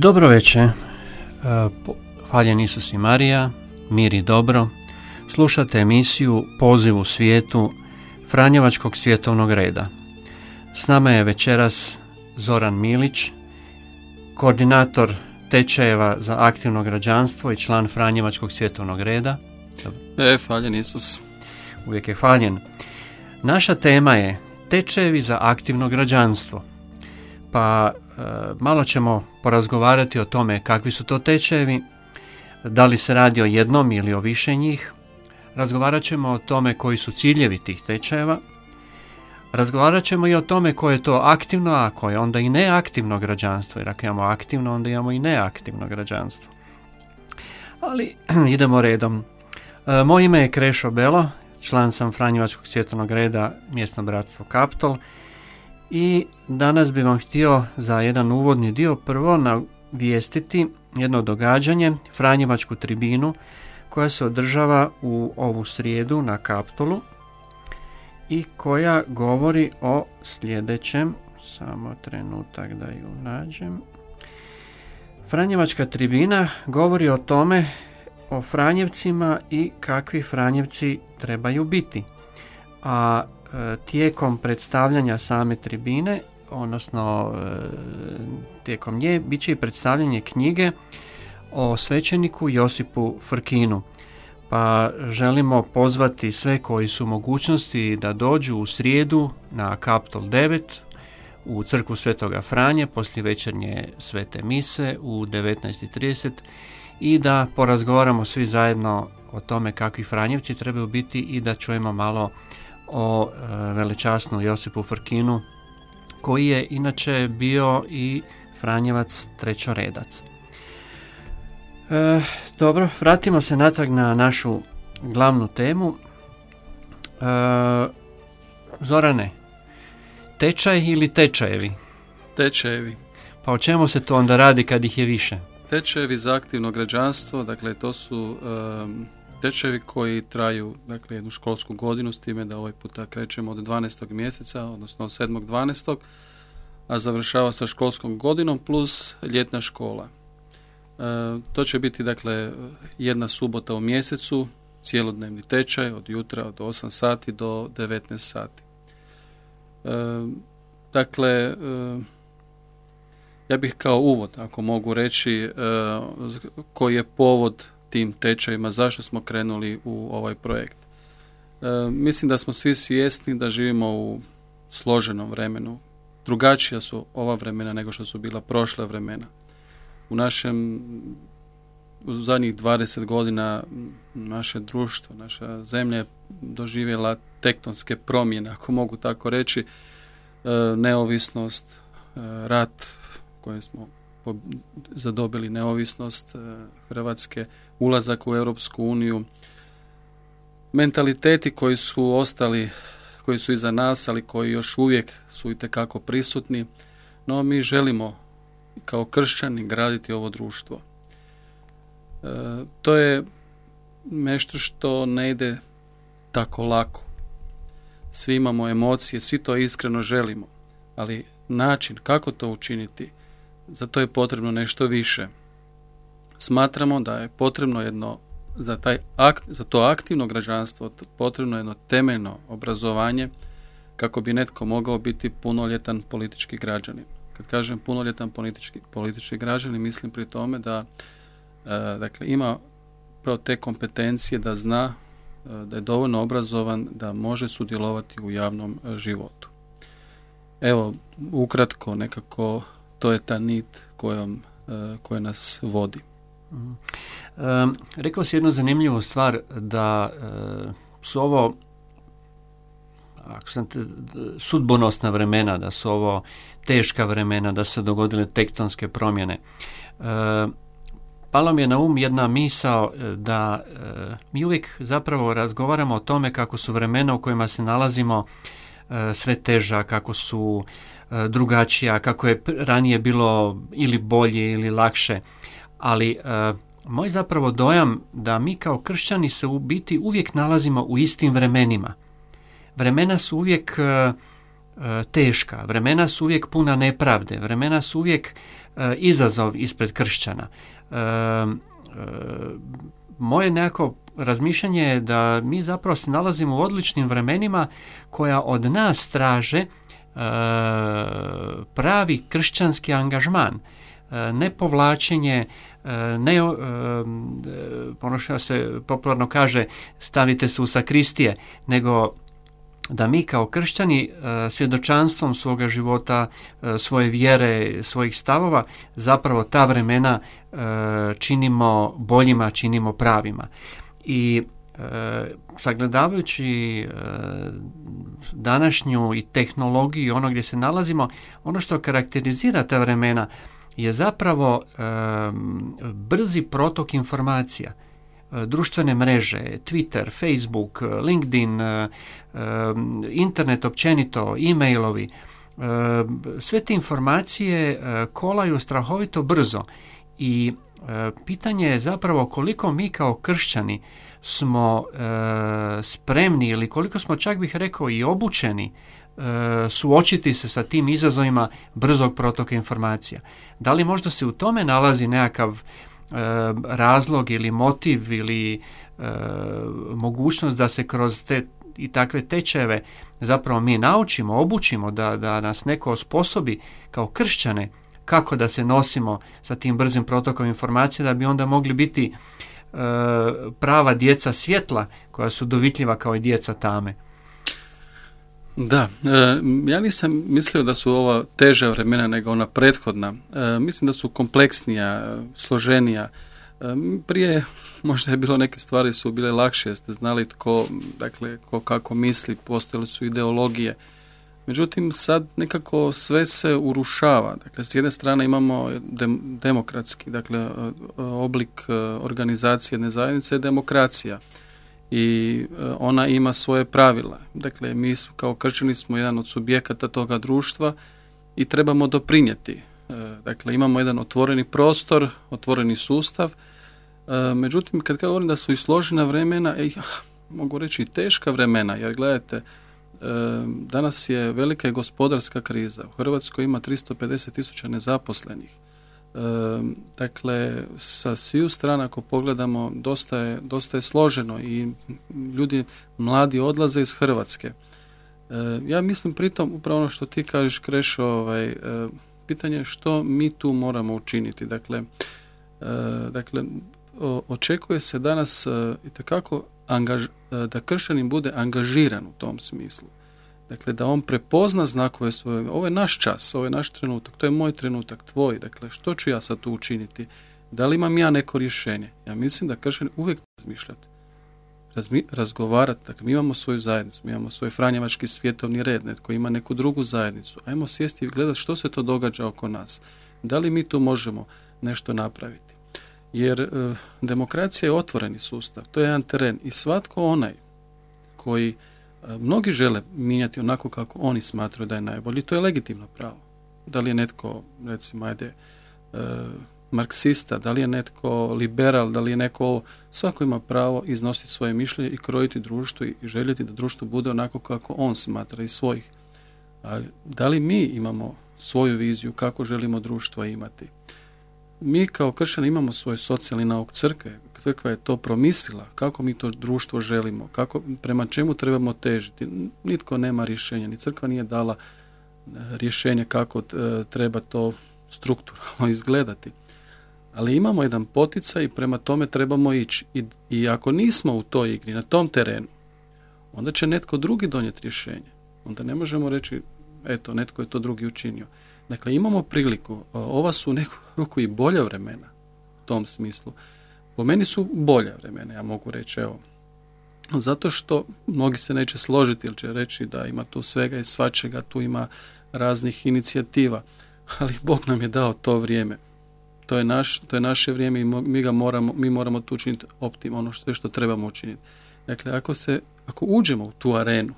Dobro večer, e, hvaljen Isus i Marija, mir i dobro. Slušate emisiju Poziv u svijetu Franjevačkog svjetovnog reda. S nama je večeras Zoran Milić, koordinator tečajeva za aktivno građanstvo i član Franjevačkog svjetovnog reda. E, hvaljen Isus. Uvijek je hvaljen. Naša tema je tečajevi za aktivno građanstvo. Pa malo ćemo porazgovarati o tome kakvi su to tečajevi, da li se radi o jednom ili o više njih. Razgovarat ćemo o tome koji su ciljevi tih tečajeva. Razgovarat ćemo i o tome koje je to aktivno, a koje je onda i neaktivno građanstvo. Jer ako imamo aktivno, onda imamo i neaktivno građanstvo. Ali idemo redom. E, moje ime je Krešo Belo, član sam Franjevačkog svjetovnog reda Mjesno bratstvo Kaptol i danas bih vam htio za jedan uvodni dio prvo navijestiti jedno događanje, Franjevačku tribinu, koja se održava u ovu srijedu na Kaptolu i koja govori o sljedećem, samo trenutak da ju nađem. Franjevačka tribina govori o tome, o Franjevcima i kakvi Franjevci trebaju biti. A tijekom predstavljanja same tribine, odnosno e, tijekom nje, bit će i predstavljanje knjige o svećeniku Josipu Frkinu. Pa želimo pozvati sve koji su mogućnosti da dođu u srijedu na Kaptol 9 u crkvu Svetoga Franje poslije večernje svete mise u 19.30 i da porazgovaramo svi zajedno o tome kakvi Franjevci trebaju biti i da čujemo malo o e, velečasnu Josipu Frkinu koji je inače bio i Franjevac trećoredac. E, dobro, vratimo se natrag na našu glavnu temu. E, Zorane, tečaj ili tečajevi? Tečajevi. Pa o čemu se to onda radi kad ih je više? Tečajevi za aktivno građanstvo, dakle to su um, tečajevi koji traju dakle, jednu školsku godinu, s time da ovaj puta krećemo od 12. mjeseca, odnosno od 7.12. a završava sa školskom godinom plus ljetna škola. E, to će biti dakle jedna subota u mjesecu, cijelodnevni tečaj od jutra od 8 sati do 19 sati. E, dakle, e, ja bih kao uvod, ako mogu reći, koji je povod tim tečajima, zašto smo krenuli u ovaj projekt. Mislim da smo svi svjesni da živimo u složenom vremenu. Drugačija su ova vremena nego što su bila prošla vremena u našem u zadnjih 20 godina naše društvo, naša zemlja je doživjela tektonske promjene, ako mogu tako reći, e, neovisnost, e, rat koje smo zadobili neovisnost e, Hrvatske, ulazak u Europsku uniju, mentaliteti koji su ostali, koji su iza nas, ali koji još uvijek su i tekako prisutni, no mi želimo kao kršćani graditi ovo društvo. E, to je nešto što ne ide tako lako. Svi imamo emocije, svi to iskreno želimo, ali način kako to učiniti, za to je potrebno nešto više. Smatramo da je potrebno jedno za, taj akt, za to aktivno građanstvo potrebno jedno temeljno obrazovanje kako bi netko mogao biti punoljetan politički građanin. Kad kažem punoljetan politički, politički građanin, mislim pri tome da e, dakle, ima prvo te kompetencije da zna e, da je dovoljno obrazovan da može sudjelovati u javnom e, životu. Evo, ukratko, nekako to je ta nit kojom, koja nas vodi. Rekao si jednu zanimljivu stvar da su ovo ako sam sudbonosna vremena, da su ovo teška vremena, da su se dogodile tektonske promjene. E, palo mi je na um jedna misao e, da e, mi uvijek zapravo razgovaramo o tome kako su vremena u kojima se nalazimo sve teža, kako su drugačija, kako je ranije bilo ili bolje ili lakše, ali moj zapravo dojam da mi kao kršćani se u biti uvijek nalazimo u istim vremenima. Vremena su uvijek teška, vremena su uvijek puna nepravde, vremena su uvijek izazov ispred kršćana. Moje nekako razmišljanje je da mi zapravo se nalazimo u odličnim vremenima koja od nas traže pravi kršćanski angažman, ne povlačenje ne ono što se popularno kaže stavite se u sakristije, nego da mi kao kršćani svjedočanstvom svoga života, svoje vjere, svojih stavova, zapravo ta vremena činimo boljima, činimo pravima. I sagledavajući današnju i tehnologiju ono gdje se nalazimo, ono što karakterizira ta vremena je zapravo brzi protok informacija. E, društvene mreže, Twitter, Facebook, LinkedIn, e, internet općenito, e-mailovi, sve te informacije e, kolaju strahovito brzo i pitanje je zapravo koliko mi kao kršćani smo spremni ili koliko smo čak bih rekao i obučeni E, suočiti se sa tim izazovima brzog protoka informacija. Da li možda se u tome nalazi nekakav e, razlog ili motiv ili e, mogućnost da se kroz te i takve tečajeve zapravo mi naučimo, obučimo da, da nas neko osposobi kao kršćane kako da se nosimo sa tim brzim protokom informacija da bi onda mogli biti prava djeca svjetla koja su dovitljiva kao i djeca tame. Da, e, ja nisam mislio da su ova teža vremena nego ona prethodna. E, mislim da su kompleksnija, složenija. E, prije možda je bilo neke stvari su bile lakše, ste znali tko, dakle, ko kako misli, postojale su ideologije. Međutim, sad nekako sve se urušava. Dakle, s jedne strane imamo demokratski, dakle, oblik organizacije jedne zajednice je demokracija i e, ona ima svoje pravila. Dakle, mi kao kršćani smo jedan od subjekata toga društva i trebamo doprinijeti. E, dakle, imamo jedan otvoreni prostor, otvoreni sustav. E, međutim, kad govorim da su i složena vremena, mogu reći i teška vremena, jer gledajte, danas je velika gospodarska kriza. U Hrvatskoj ima 350 tisuća nezaposlenih dakle sa sviju strana ako pogledamo dosta je, dosta je složeno i ljudi mladi odlaze iz Hrvatske. Ja mislim pritom upravo ono što ti kažeš Krešo, ovaj, pitanje je što mi tu moramo učiniti. Dakle, dakle očekuje se danas itekako angaž, da kršćanin bude angažiran u tom smislu. Dakle, da on prepozna znakove svoje, ovo je naš čas, ovo je naš trenutak, to je moj trenutak, tvoj, dakle, što ću ja sad tu učiniti? Da li imam ja neko rješenje? Ja mislim da kršen uvijek razmišljati, razmi, razgovarati, dakle, mi imamo svoju zajednicu, mi imamo svoj franjevački svjetovni red, netko ima neku drugu zajednicu, ajmo sjesti i gledati što se to događa oko nas. Da li mi tu možemo nešto napraviti? Jer e, demokracija je otvoreni sustav, to je jedan teren i svatko onaj koji mnogi žele mijenjati onako kako oni smatraju da je najbolji. To je legitimno pravo. Da li je netko, recimo, ajde, e, marksista, da li je netko liberal, da li je neko, svako ima pravo iznositi svoje mišljenje i krojiti društvo i željeti da društvo bude onako kako on smatra iz svojih. A da li mi imamo svoju viziju kako želimo društvo imati? Mi kao kršćani imamo svoj socijalni nauk crkve. Crkva je to promislila kako mi to društvo želimo, kako, prema čemu trebamo težiti. Nitko nema rješenja, ni crkva nije dala e, rješenje kako e, treba to strukturalno izgledati. Ali imamo jedan poticaj i prema tome trebamo ići. I, I ako nismo u toj igri, na tom terenu, onda će netko drugi donijeti rješenje. Onda ne možemo reći, eto, netko je to drugi učinio. Dakle, imamo priliku, ova su neku ruku i bolja vremena u tom smislu. Po meni su bolja vremena, ja mogu reći, evo, zato što mnogi se neće složiti ili će reći da ima tu svega i svačega, tu ima raznih inicijativa, ali Bog nam je dao to vrijeme. To je, naš, to je naše vrijeme i mi ga moramo, mi moramo tu učiniti optim, ono sve što trebamo učiniti. Dakle, ako, se, ako uđemo u tu arenu,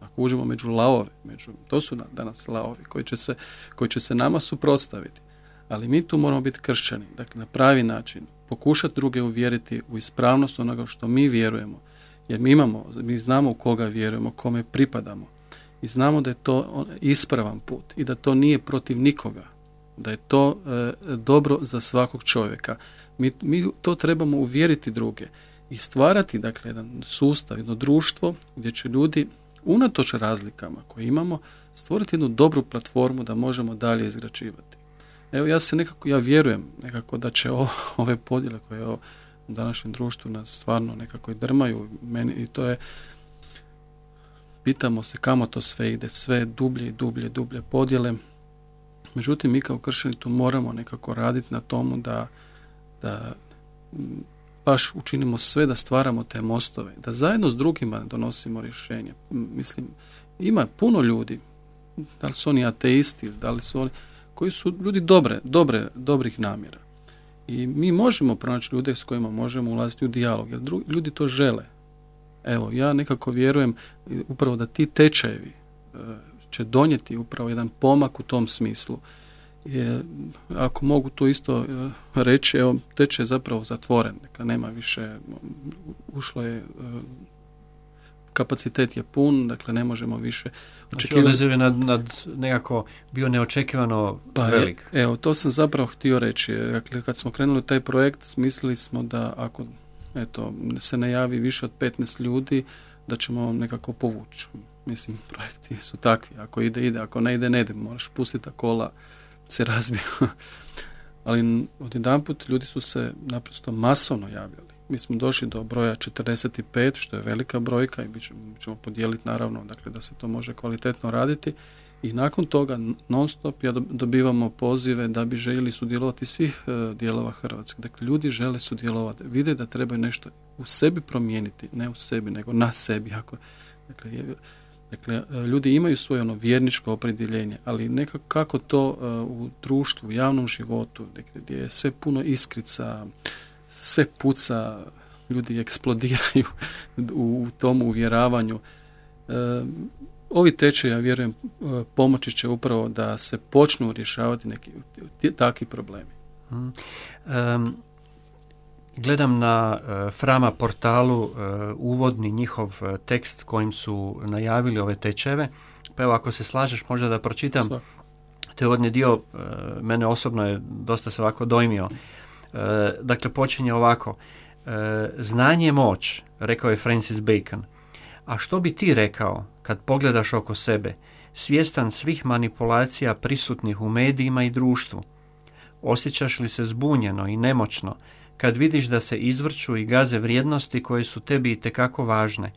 ako uđemo među laove, među, to su danas laovi koji će, se, koji će se nama suprotstaviti. Ali mi tu moramo biti kršćani, dakle na pravi način, pokušati druge uvjeriti u ispravnost onoga što mi vjerujemo. Jer mi imamo, mi znamo u koga vjerujemo, kome pripadamo. i znamo da je to ispravan put i da to nije protiv nikoga, da je to e, dobro za svakog čovjeka. Mi, mi to trebamo uvjeriti druge i stvarati dakle jedan sustav, jedno društvo gdje će ljudi unatoč razlikama koje imamo stvoriti jednu dobru platformu da možemo dalje izgrađivati. Evo ja se nekako, ja vjerujem nekako da će ove podjele koje u današnjem društvu nas stvarno nekako i drmaju meni i to je pitamo se kamo to sve ide, sve dublje i dublje, dublje podjele. Međutim, mi kao kršćani tu moramo nekako raditi na tomu da, da baš učinimo sve da stvaramo te mostove, da zajedno s drugima donosimo rješenje. Mislim, ima puno ljudi, da li su oni ateisti, da li su oni, koji su ljudi dobre, dobre, dobrih namjera. I mi možemo pronaći ljude s kojima možemo ulaziti u dijalog, jer ljudi to žele. Evo, ja nekako vjerujem upravo da ti tečajevi e, će donijeti upravo jedan pomak u tom smislu. Je, ako mogu to isto e, reći, evo, tečaj je zapravo zatvoren, dakle nema više, ušlo je, e, kapacitet je pun, dakle ne možemo više znači, očekivati. Znači, nad, nad nekako bio neočekivano pa, velik. evo, to sam zapravo htio reći. Dakle, kad smo krenuli taj projekt, smislili smo da ako eto, se ne javi više od 15 ljudi, da ćemo nekako povući. Mislim, projekti su takvi. Ako ide, ide. Ako ne ide, ne ide. Moraš pustiti, a kola se razbiju. Ali jedan put ljudi su se naprosto masovno javljali. Mi smo došli do broja 45, što je velika brojka i mi ćemo podijeliti naravno dakle, da se to može kvalitetno raditi i nakon toga non stop ja dobivamo pozive da bi željeli sudjelovati svih e, dijelova Hrvatske. Dakle, ljudi žele sudjelovati, vide da trebaju nešto u sebi promijeniti, ne u sebi, nego na sebi. Ako, dakle, dakle, e, ljudi imaju svoje ono vjerničko opredjeljenje, ali nekako kako to e, u društvu, u javnom životu, dakle, gdje je sve puno iskrica, sve puca, ljudi eksplodiraju u tom uvjeravanju ovi tečaji, ja vjerujem, e, pomoći će upravo da se počnu rješavati neki takvi problemi. Mm. gledam na uh, Frama portalu uh, uvodni njihov tekst kojim su najavili ove tečajeve. Pa evo, ako se slažeš, možda da pročitam. Te uvodni dio mene osobno je dosta se ovako dojmio. Dakle, počinje ovako. Znanje je moć, rekao je Francis Bacon. A što bi ti rekao kad pogledaš oko sebe, svjestan svih manipulacija prisutnih u medijima i društvu? Osjećaš li se zbunjeno i nemoćno kad vidiš da se izvrću i gaze vrijednosti koje su tebi i tekako važne?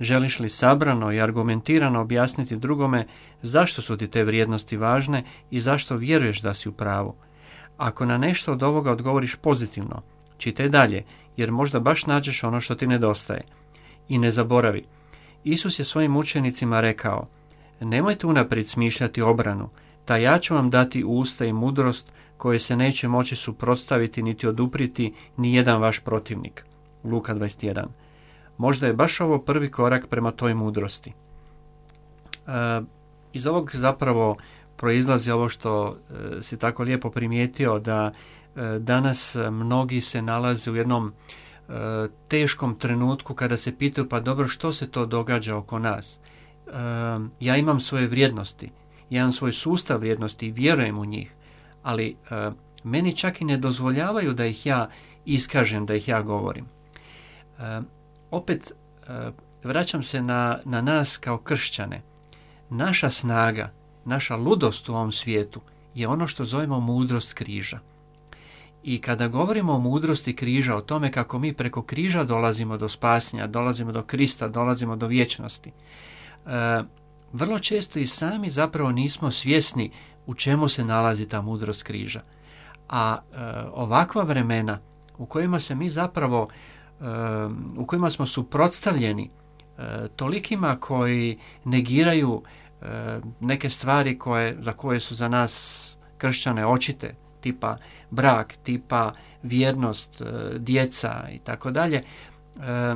Želiš li sabrano i argumentirano objasniti drugome zašto su ti te vrijednosti važne i zašto vjeruješ da si u pravu? Ako na nešto od ovoga odgovoriš pozitivno, čitaj dalje, jer možda baš nađeš ono što ti nedostaje. I ne zaboravi, Isus je svojim učenicima rekao, nemojte unaprijed smišljati obranu, ta ja ću vam dati usta i mudrost koje se neće moći suprotstaviti niti odupriti ni jedan vaš protivnik. Luka 21. Možda je baš ovo prvi korak prema toj mudrosti. E, iz ovog zapravo proizlazi ovo što e, si tako lijepo primijetio da e, danas mnogi se nalaze u jednom teškom trenutku kada se pitaju pa dobro što se to događa oko nas. E, ja imam svoje vrijednosti, ja imam svoj sustav vrijednosti i vjerujem u njih, ali e, meni čak i ne dozvoljavaju da ih ja iskažem, da ih ja govorim. E, opet vraćam se na, na nas kao kršćane. Naša snaga, naša ludost u ovom svijetu je ono što zovemo mudrost križa. I kada govorimo o mudrosti križa, o tome kako mi preko križa dolazimo do spasnja, dolazimo do Krista, dolazimo do vječnosti, e, vrlo često i sami zapravo nismo svjesni u čemu se nalazi ta mudrost križa. A e, ovakva vremena u kojima se mi zapravo, e, u kojima smo suprotstavljeni tolikima koji negiraju neke stvari koje, za koje su za nas kršćane očite, tipa brak, tipa vjernost, e, djeca i tako dalje, e,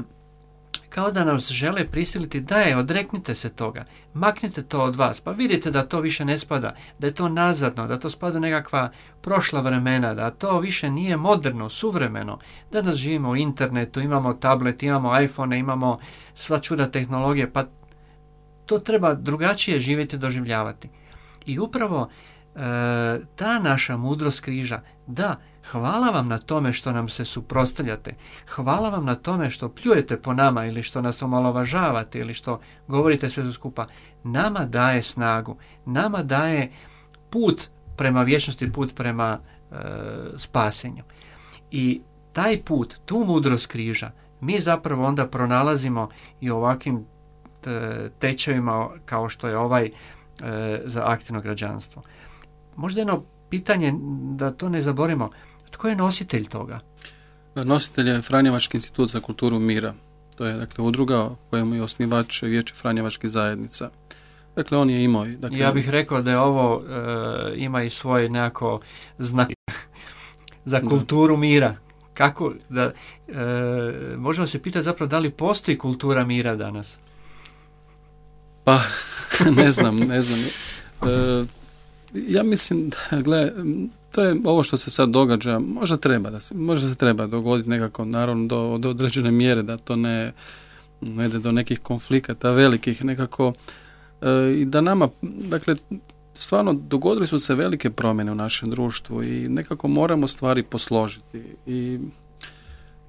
kao da nas žele prisiliti da je, odreknite se toga, maknite to od vas, pa vidite da to više ne spada, da je to nazadno, da to spada nekakva prošla vremena, da to više nije moderno, suvremeno, da nas živimo u internetu, imamo tablet, imamo iPhone, imamo sva čuda tehnologije, pa to treba drugačije živjeti, doživljavati. I upravo e, ta naša mudrost križa, da, hvala vam na tome što nam se suprotstavljate, hvala vam na tome što pljujete po nama ili što nas omalovažavate ili što govorite sve skupa, nama daje snagu, nama daje put prema vječnosti, put prema e, spasenju. I taj put, tu mudrost križa, mi zapravo onda pronalazimo i ovakvim tečajima kao što je ovaj e, za aktivno građanstvo. Možda jedno pitanje da to ne zaborimo, tko je nositelj toga? Nositelj je Franjevački institut za kulturu mira. To je dakle udruga kojemu je osnivač Vijeće Franjevačkih zajednica. Dakle, on je imao... Dakle, ja bih rekao da je ovo e, ima i svoj nekako znak za kulturu mira. Kako da, e, možemo se pitati zapravo da li postoji kultura mira danas? Pa, ne znam, ne znam. E, ja mislim da, gle, to je ovo što se sad događa, možda treba da se, možda se treba dogoditi nekako, naravno, do, do određene mjere, da to ne, ide do nekih konflikata velikih, nekako, e, i da nama, dakle, stvarno dogodili su se velike promjene u našem društvu i nekako moramo stvari posložiti i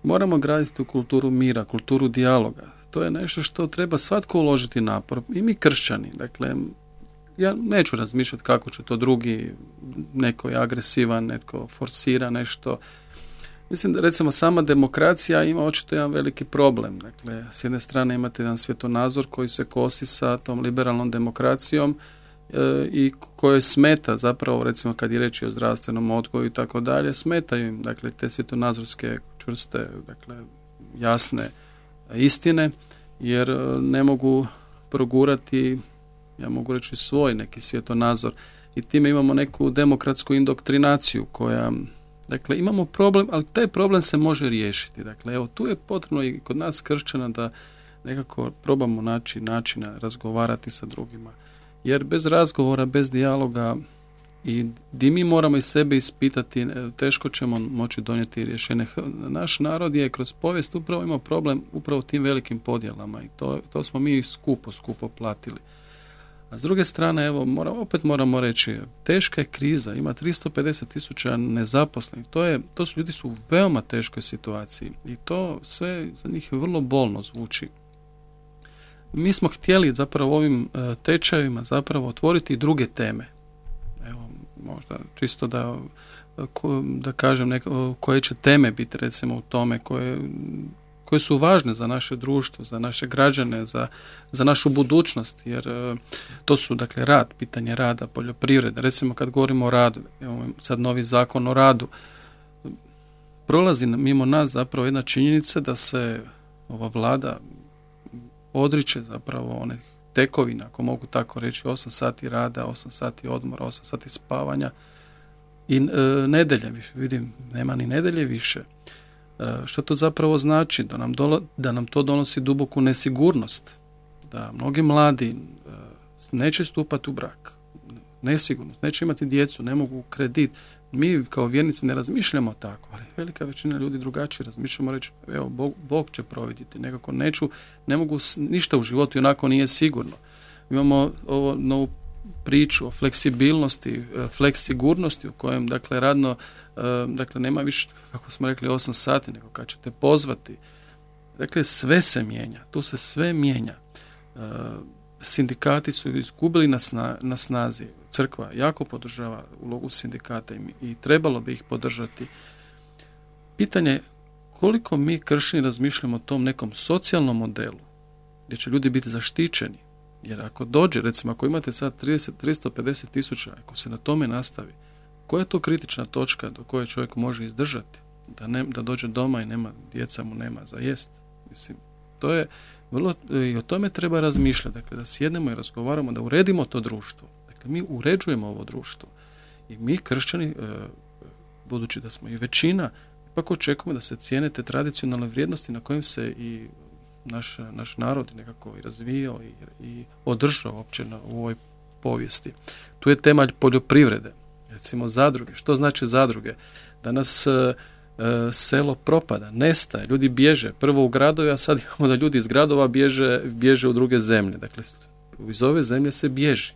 moramo graditi tu kulturu mira, kulturu dijaloga. To je nešto što treba svatko uložiti napor i mi kršćani. Dakle, ja neću razmišljati kako će to drugi, neko je agresivan, netko forsira nešto. Mislim da recimo sama demokracija ima očito jedan veliki problem. Dakle, s jedne strane imate jedan svjetonazor koji se kosi sa tom liberalnom demokracijom e, i koje smeta zapravo recimo kad je reći o zdravstvenom odgoju i tako dalje, smetaju im dakle te svjetonazorske čvrste, dakle jasne istine jer e, ne mogu progurati ja mogu reći svoj neki svjetonazor i time imamo neku demokratsku indoktrinaciju koja dakle imamo problem, ali taj problem se može riješiti. Dakle, evo tu je potrebno i kod nas kršćana da nekako probamo naći načina razgovarati sa drugima. Jer bez razgovora, bez dijaloga i di mi moramo i sebe ispitati, e, teško ćemo moći donijeti rješenje. Naš narod je kroz povijest upravo imao problem upravo tim velikim podjelama i to, to smo mi skupo, skupo platili. A s druge strane, evo, moram, opet moramo reći, teška je kriza, ima 350 tisuća nezaposlenih, to, je, to su ljudi su u veoma teškoj situaciji i to sve za njih vrlo bolno zvuči. Mi smo htjeli zapravo ovim e, tečajevima zapravo otvoriti druge teme. Evo, možda čisto da, da kažem neko, koje će teme biti recimo u tome koje koje su važne za naše društvo, za naše građane, za, za našu budućnost, jer e, to su dakle rad, pitanje rada, poljoprivrede. Recimo kad govorimo o radu, evo sad novi zakon o radu, prolazi mimo nas zapravo jedna činjenica da se ova vlada odriče zapravo one tekovina, ako mogu tako reći, 8 sati rada, 8 sati odmora, 8 sati spavanja i e, nedelje više, vidim, nema ni nedelje više. E, što to zapravo znači? Da nam, da nam to donosi duboku nesigurnost, da mnogi mladi e, neće stupati u brak, nesigurnost, neće imati djecu, ne mogu kredit. Mi kao vjernici ne razmišljamo tako, ali velika većina ljudi drugačije razmišljamo reći, evo, Bog, Bog će providjeti, nekako neću, ne mogu, ništa u životu onako nije sigurno. Imamo ovo novu priču o fleksibilnosti, e, fleksigurnosti u kojem dakle radno e, dakle nema više kako smo rekli 8 sati nego kad ćete pozvati. Dakle sve se mijenja, tu se sve mijenja. E, sindikati su izgubili na, na snazi. Crkva jako podržava ulogu sindikata i, i trebalo bi ih podržati. Pitanje je koliko mi kršni razmišljamo o tom nekom socijalnom modelu gdje će ljudi biti zaštićeni jer ako dođe, recimo ako imate sad 30, 350 tisuća, ako se na tome nastavi, koja je to kritična točka do koje čovjek može izdržati? Da, ne, da dođe doma i nema, djeca mu nema za jest. Mislim, to je vrlo, i o tome treba razmišljati. Dakle, da sjednemo i razgovaramo, da uredimo to društvo. Dakle, mi uređujemo ovo društvo. I mi, kršćani, e, budući da smo i većina, ipak očekujemo da se cijene te tradicionalne vrijednosti na kojim se i naš, naš narod nekako i razvijao i, i održao uopće u ovoj povijesti. Tu je temelj poljoprivrede, recimo zadruge. Što znači zadruge? Danas e, e, selo propada, nestaje, ljudi bježe prvo u gradove, a sad imamo da ljudi iz gradova bježe, bježe u druge zemlje. Dakle, iz ove zemlje se bježi.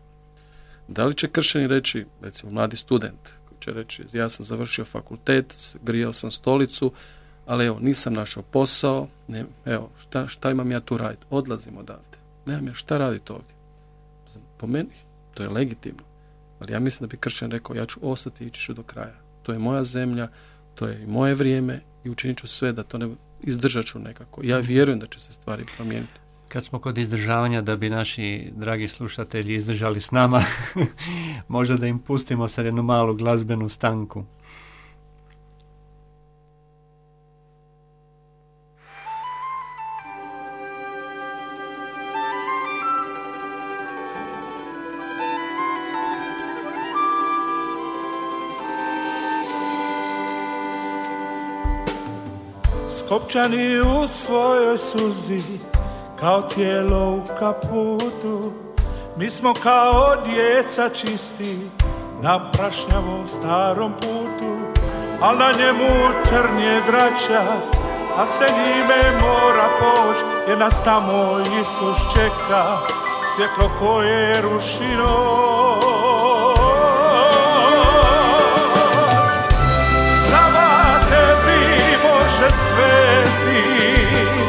Da li će kršćani reći, recimo mladi student, koji će reći ja sam završio fakultet, grijao sam stolicu, ali evo nisam našao posao, ne, evo šta, šta imam ja tu raditi, odlazim odavde, nemam ja šta raditi ovdje. Po meni, to je legitimno, ali ja mislim da bi kršćan rekao ja ću ostati i ići ću do kraja. To je moja zemlja, to je i moje vrijeme i učinit ću sve da to ne izdržat ću nekako. Ja vjerujem da će se stvari promijeniti. Kad smo kod izdržavanja, da bi naši dragi slušatelji izdržali s nama, možda da im pustimo sad jednu malu glazbenu stanku. Skopčani u svojoj suzi kao tijelo u kaputu. Mi smo kao djeca čisti na prašnjavom starom putu. Al na njemu trnje draća, a se njime mora poć Jer nas tamo Isus čeka, svjetlo koje tebi Bože sveti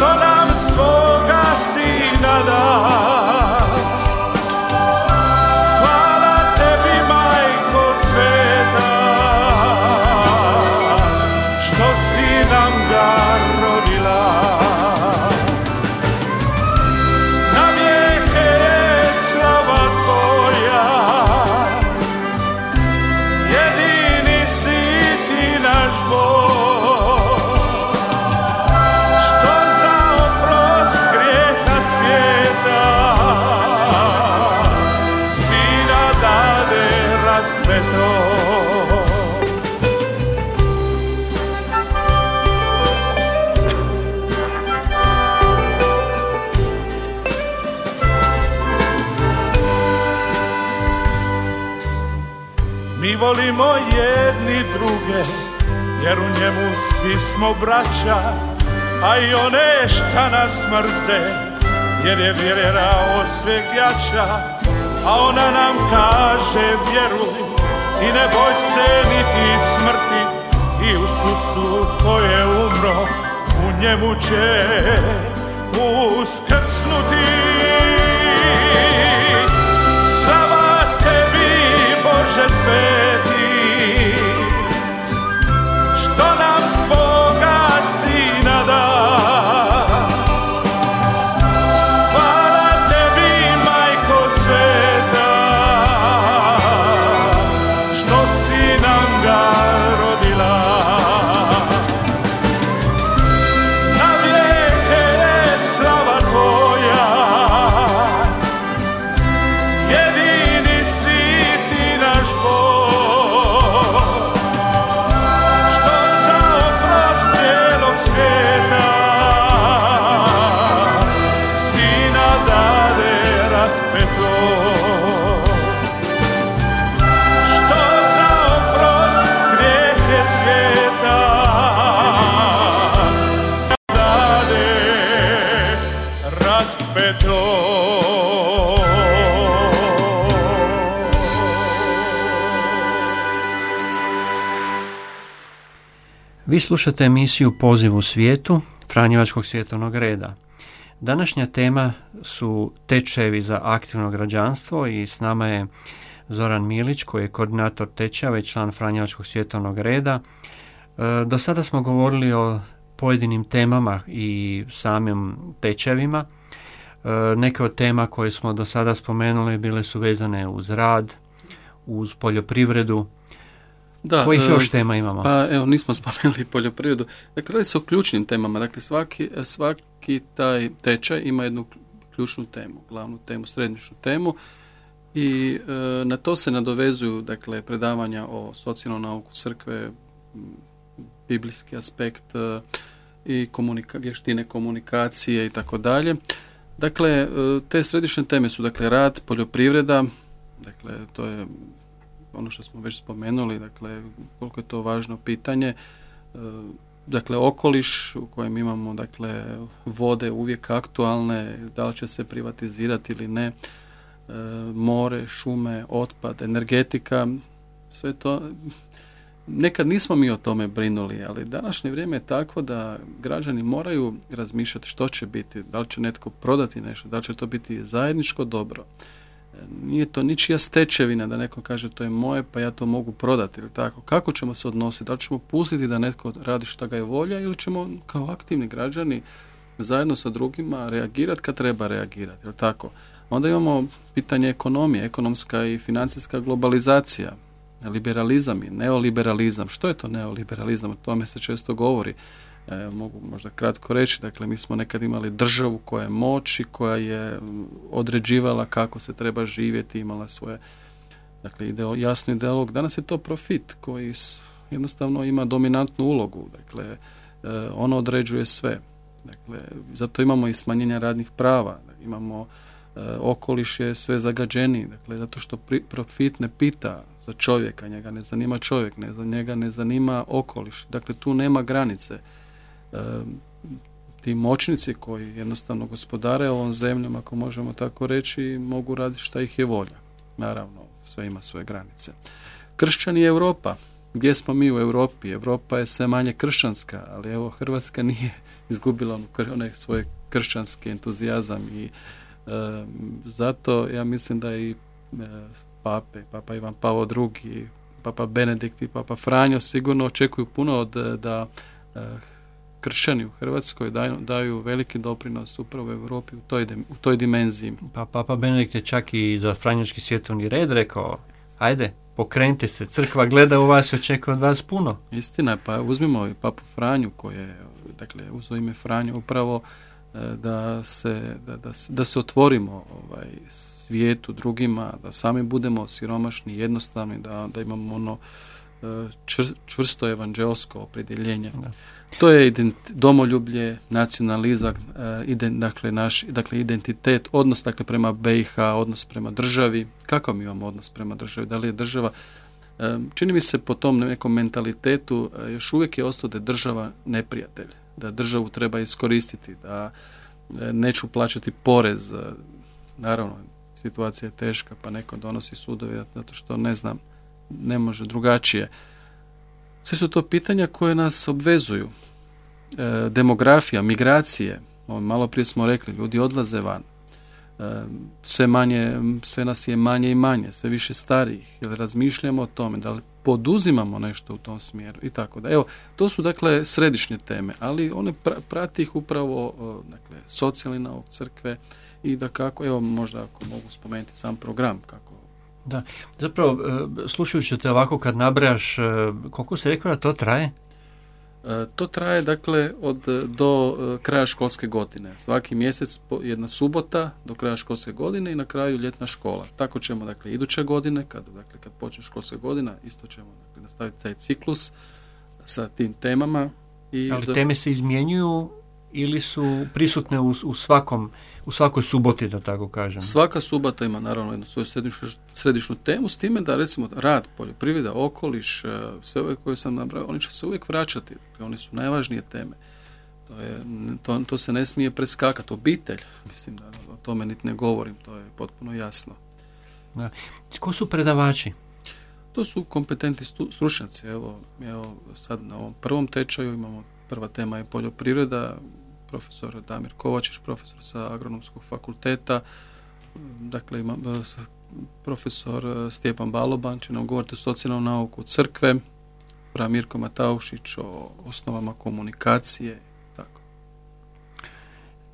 što nam svoga sina da volimo jedni druge Jer u njemu svi smo braća A i one šta nas mrze Jer je vjera od sveg jača A ona nam kaže vjeruj I ne boj se niti smrti I u susu ko je umro U njemu će uskrsnuti Bože sve Vi slušate emisiju Poziv u svijetu Franjevačkog svjetovnog reda. Današnja tema su tečajevi za aktivno građanstvo i s nama je Zoran Milić koji je koordinator tečajeva i član Franjevačkog svjetovnog reda. E, do sada smo govorili o pojedinim temama i samim tečajevima. E, neke od tema koje smo do sada spomenuli bile su vezane uz rad, uz poljoprivredu, da, Kojih još e, tema imamo? Pa evo, nismo spomenuli poljoprivredu. Dakle, radi se o ključnim temama. Dakle, svaki, svaki taj tečaj ima jednu ključnu temu, glavnu temu, središnju temu i e, na to se nadovezuju dakle, predavanja o socijalnom nauku crkve, biblijski aspekt e, i komunika, vještine komunikacije i tako dalje. Dakle, te središnje teme su dakle rad, poljoprivreda, dakle to je ono što smo već spomenuli, dakle koliko je to važno pitanje, e, dakle okoliš u kojem imamo dakle vode uvijek aktualne, da li će se privatizirati ili ne, e, more, šume, otpad, energetika, sve to nekad nismo mi o tome brinuli, ali današnje vrijeme je tako da građani moraju razmišljati što će biti, da li će netko prodati nešto, da li će to biti zajedničko dobro. Nije to ničija stečevina da neko kaže to je moje pa ja to mogu prodati ili tako. Kako ćemo se odnositi? Da li ćemo pustiti da netko radi što ga je volja ili ćemo kao aktivni građani zajedno sa drugima reagirati kad treba reagirati, ili tako? Onda imamo pitanje ekonomije, ekonomska i financijska globalizacija liberalizam i neoliberalizam. Što je to neoliberalizam? O tome se često govori. E, mogu možda kratko reći, dakle mi smo nekad imali državu koja je moć i koja je određivala kako se treba živjeti, imala svoje dakle ideo, jasni ideolog. Danas je to profit koji jednostavno ima dominantnu ulogu, dakle e, ono određuje sve. Dakle, zato imamo i smanjenja radnih prava, imamo e, okoliš je sve zagađeniji, dakle zato što profit ne pita za čovjeka, njega ne zanima čovjek, ne, za njega ne zanima okoliš. Dakle, tu nema granice. E, ti moćnici koji jednostavno gospodare ovom zemljom, ako možemo tako reći, mogu raditi šta ih je volja. Naravno, sve ima svoje granice. Kršćani Europa. Gdje smo mi u Europi? Europa je sve manje kršćanska, ali evo Hrvatska nije izgubila ono onaj svoj kršćanski entuzijazam i e, zato ja mislim da i e, pape, papa Ivan Pavo II, papa Benedikt i papa Franjo sigurno očekuju puno od da uh, kršćani u Hrvatskoj daju, daju veliki doprinos upravo u Europi u toj, u toj dimenziji. Pa Papa Benedikt je čak i za Franjački svjetovni red rekao, ajde, pokrenite se, crkva gleda u vas i očekuje od vas puno. Istina, pa uzmimo i papu Franju koji je, dakle, uz ime Franju upravo e, da se, da, da, da se otvorimo ovaj, svijetu, drugima, da sami budemo siromašni, jednostavni, da, da imamo ono e, čvrsto evanđelsko opredjeljenje. To je domoljublje, nacionalizam, e, dakle, naš, dakle, identitet, odnos dakle, prema BiH, odnos prema državi. Kakav mi imamo odnos prema državi? Da li je država Čini mi se po tom nekom mentalitetu još uvijek je ostao da je država neprijatelj, da državu treba iskoristiti, da neću plaćati porez. Naravno, situacija je teška pa neko donosi sudovi zato što ne znam, ne može drugačije. Sve su to pitanja koje nas obvezuju. E, demografija, migracije, malo prije smo rekli, ljudi odlaze van. E, sve manje, sve nas je manje i manje, sve više starijih, jer razmišljamo o tome, da li poduzimamo nešto u tom smjeru i tako da. Evo, to su dakle središnje teme, ali one prati ih upravo dakle, socijalni nauk crkve, i da kako, evo možda ako mogu spomenuti sam program kako da, zapravo e, slušajući te ovako kad nabrajaš, e, koliko se rekao da to traje? E, to traje dakle od do kraja školske godine. Svaki mjesec jedna subota do kraja školske godine i na kraju ljetna škola. Tako ćemo dakle iduće godine, kad, dakle, kad počne školska godina, isto ćemo dakle, nastaviti taj ciklus sa tim temama. I Ali teme se izmjenjuju ili su prisutne u, u svakom u svakoj suboti, da tako kažem. Svaka subota ima naravno jednu svoju središnju, središnju temu, s time da recimo rad, poljoprivreda, okoliš, e, sve ove koje sam nabrao, oni će se uvijek vraćati. Dakle, oni su najvažnije teme. To, je, to, to se ne smije preskakati. Obitelj, mislim da o tome niti ne govorim, to je potpuno jasno. Da. Ko su predavači? To su kompetentni stručnjaci. Evo, evo sad na ovom prvom tečaju imamo prva tema je poljoprivreda, profesor Damir Kovačić, profesor sa agronomskog fakulteta, dakle ima e, profesor e, Stjepan Baloban će nam govoriti o socijalnom nauku crkve, fra Mirko Mataušić o osnovama komunikacije tako.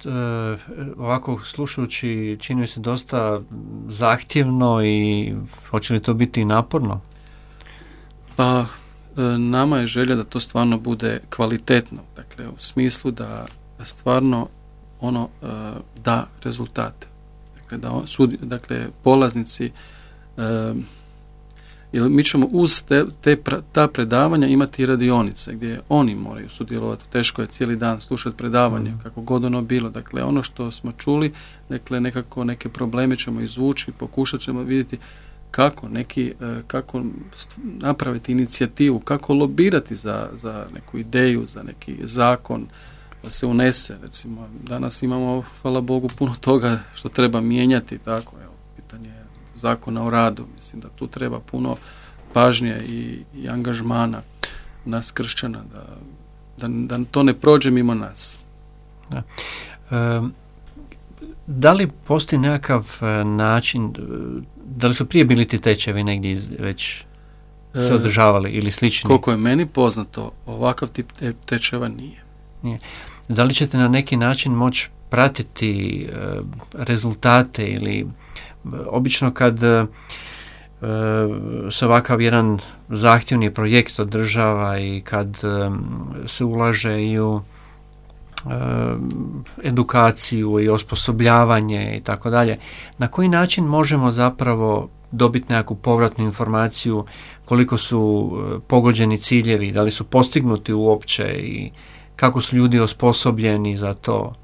E, ovako slušajući čini se dosta zahtjevno i hoće li to biti naporno? Pa nama je želja da to stvarno bude kvalitetno, dakle u smislu da stvarno ono e, da rezultate. Dakle, da sudi, dakle polaznici e, jer mi ćemo uz te, te ta predavanja imati radionice gdje oni moraju sudjelovati. Teško je cijeli dan slušati predavanje, mm. kako god ono bilo. Dakle, ono što smo čuli, dakle, nekako neke probleme ćemo izvući, pokušat ćemo vidjeti kako neki, e, kako napraviti inicijativu, kako lobirati za, za neku ideju, za neki zakon, da se unese, recimo, danas imamo, hvala Bogu, puno toga što treba mijenjati, tako, evo, pitanje zakona o radu, mislim da tu treba puno pažnje i, i angažmana nas kršćana, da, da, da to ne prođe mimo nas. Da. da li postoji nekakav e, način, e, da li su prije bili ti tečevi negdje već se e, održavali ili slični? Koliko je meni poznato, ovakav tip tečeva nije. nije. Da li ćete na neki način moći pratiti rezultate ili obično kad se ovakav jedan zahtjevni projekt održava i kad se ulaže i u edukaciju i osposobljavanje i tako dalje, na koji način možemo zapravo dobiti nekakvu povratnu informaciju koliko su pogođeni ciljevi, da li su postignuti uopće i kako su ljudi osposobljeni za to.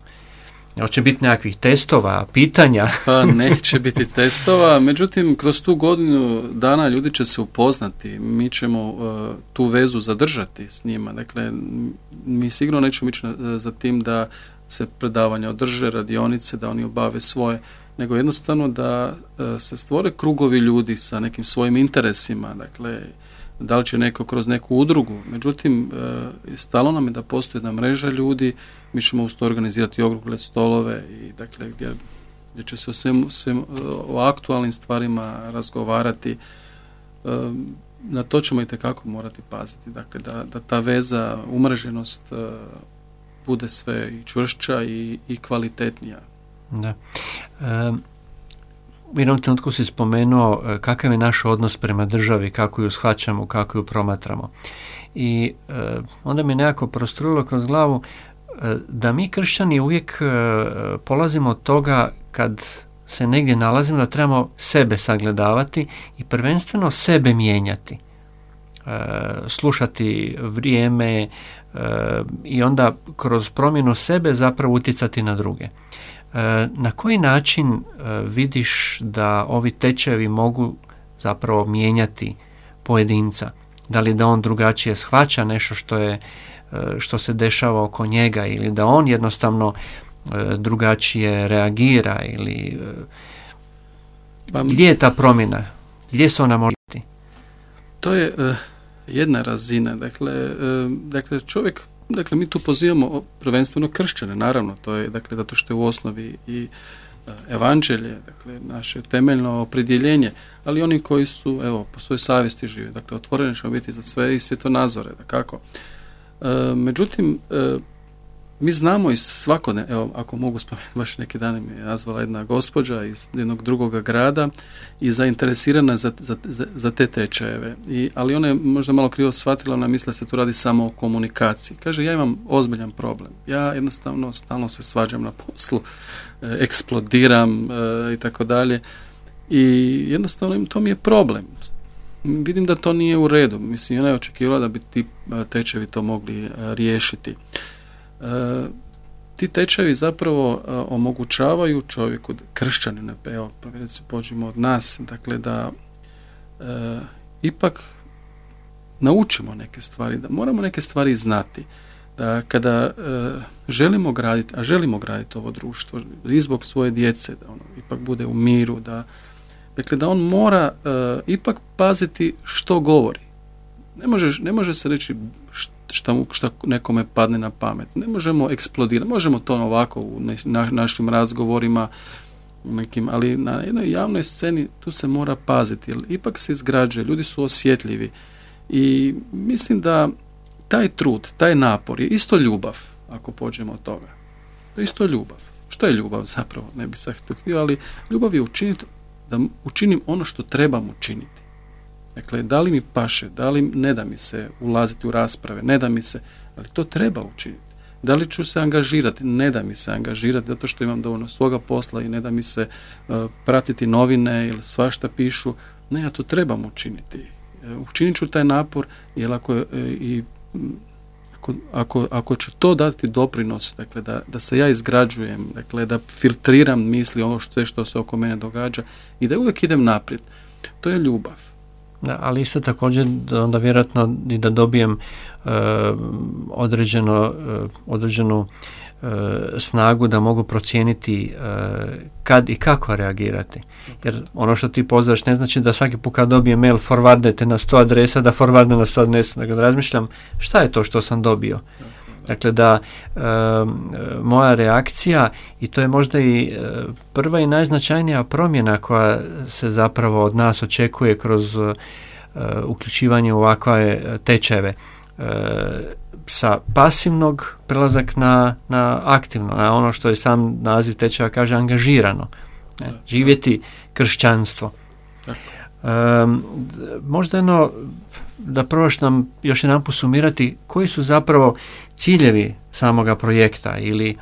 Hoće biti nekakvih testova, pitanja? pa neće biti testova, međutim kroz tu godinu dana ljudi će se upoznati, mi ćemo uh, tu vezu zadržati s njima, dakle mi sigurno nećemo ići za tim da se predavanja održe, radionice, da oni obave svoje, nego jednostavno da uh, se stvore krugovi ljudi sa nekim svojim interesima, dakle da li će neko kroz neku udrugu. Međutim, e, stalo nam je da postoji jedna mreža ljudi, mi ćemo uz to organizirati okrugle stolove i dakle gdje, gdje će se o svem, svem o aktualnim stvarima razgovarati. E, na to ćemo i tekako morati paziti. Dakle, da, da ta veza, umreženost e, bude sve i čvršća i, i kvalitetnija. Da u jednom trenutku si spomenuo e, kakav je naš odnos prema državi, kako ju shvaćamo, kako ju promatramo. I e, onda mi je nekako prostrujilo kroz glavu e, da mi kršćani uvijek polazimo od toga kad se negdje nalazimo da trebamo sebe sagledavati i prvenstveno sebe mijenjati. Slušati vrijeme i onda kroz promjenu sebe zapravo utjecati na druge. Na koji način e, vidiš da ovi tečevi mogu zapravo mijenjati pojedinca? Da li da on drugačije shvaća nešto što je e, što se dešava oko njega ili da on jednostavno e, drugačije reagira ili pa, gdje je ta promjena? Gdje se ona može biti? To je jedna razina. Dakle, dakle čovjek Dakle, mi tu pozivamo prvenstveno kršćane, naravno, to je, dakle, zato što je u osnovi i e, evanđelje, dakle, naše temeljno opredjeljenje, ali oni koji su, evo, po svojoj savjesti žive, dakle, otvoreni ćemo biti za sve i svjetonazore, da kako. E, međutim, e, mi znamo iz svakodne, evo ako mogu spomenuti, baš neki dan mi je nazvala jedna gospođa iz jednog drugoga grada i zainteresirana za, za, za te tečajeve. I, ali ona je možda malo krivo shvatila, ona misle se tu radi samo o komunikaciji. Kaže, ja imam ozbiljan problem. Ja jednostavno stalno se svađam na poslu, e, eksplodiram e, i tako dalje. I jednostavno to mi je problem. Vidim da to nije u redu. Mislim, ona je očekivala da bi ti e, tečevi to mogli riješiti. E, ti tečajevi zapravo e, omogućavaju čovjeku, kršćaninu, evo, se pođimo od nas, dakle da e, ipak naučimo neke stvari, da moramo neke stvari znati, da kada želimo graditi, a želimo graditi ovo društvo, i zbog svoje djece, da ono ipak bude u miru, da, dakle da on mora ipak paziti što govori. Ne može, ne može se reći šta, šta nekome padne na pamet. Ne možemo eksplodirati, možemo to ovako u našim razgovorima, nekim, ali na jednoj javnoj sceni tu se mora paziti, jer ipak se izgrađuje, ljudi su osjetljivi i mislim da taj trud, taj napor je isto ljubav, ako pođemo od toga. To je isto ljubav. Što je ljubav zapravo? Ne bi se htio, ali ljubav je učiniti da učinim ono što trebam učiniti. Dakle, da li mi paše, da li ne da mi se ulaziti u rasprave, ne da mi se, ali to treba učiniti. Da li ću se angažirati? Ne da mi se angažirati zato što imam dovoljno svoga posla i ne da mi se uh, pratiti novine ili svašta pišu. Ne, ja to trebam učiniti. Uh, učinit ću taj napor jer ako uh, i ako, ako, ako će to dati doprinos, dakle da, da se ja izgrađujem, dakle da filtriram misli ono što, sve što se oko mene događa i da uvijek idem naprijed To je ljubav. Ali isto također onda vjerojatno i da dobijem e, određeno, e, određenu e, snagu da mogu procijeniti kad i kako reagirati. Jer ono što ti pozdraviš ne znači da svaki put kad dobijem mail forwardete na 100 adresa, da forwardne na 100 adresa, nego da razmišljam šta je to što sam dobio. Dakle, da moja reakcija, i to je možda i prva i najznačajnija promjena koja se zapravo od nas očekuje kroz uključivanje u ovakve tečajeve sa pasivnog prelazak na, na aktivno, na ono što je sam naziv tečaja kaže angažirano. živjeti kršćanstvo. Možda jedno da probaš nam još jedan sumirati koji su zapravo ciljevi samoga projekta ili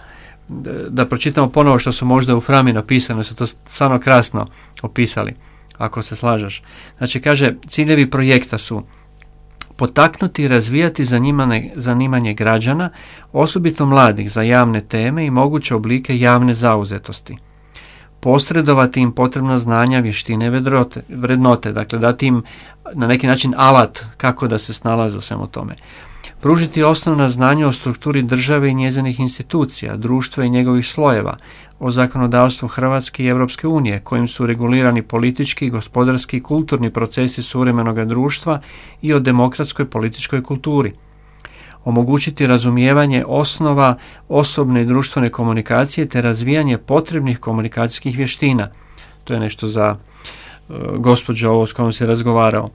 da pročitamo ponovo što su možda u Frami napisano, su to stvarno krasno opisali, ako se slažeš. Znači, kaže, ciljevi projekta su potaknuti i razvijati zanimanje, zanimanje građana, osobito mladih, za javne teme i moguće oblike javne zauzetosti – posredovati im potrebna znanja, vještine, vedrote, vrednote, dakle dati im na neki način alat kako da se snalaze u svemu tome. Pružiti osnovna znanja o strukturi države i njezinih institucija, društva i njegovih slojeva, o zakonodavstvu Hrvatske i Europske unije, kojim su regulirani politički, gospodarski i kulturni procesi suvremenog društva i o demokratskoj političkoj kulturi omogućiti razumijevanje osnova osobne i društvene komunikacije te razvijanje potrebnih komunikacijskih vještina. To je nešto za gospođu ovo s kojom se razgovarao.